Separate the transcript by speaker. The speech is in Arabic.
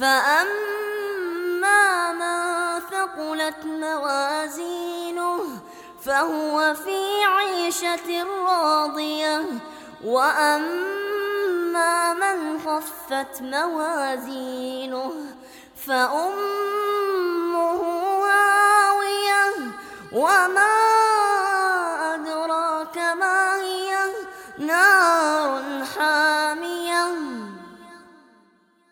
Speaker 1: فأما من ثقلت موازينه فهو في عيشة راضية وأما من خفت موازينه فأمه هاوية وما أدراك ما هي نار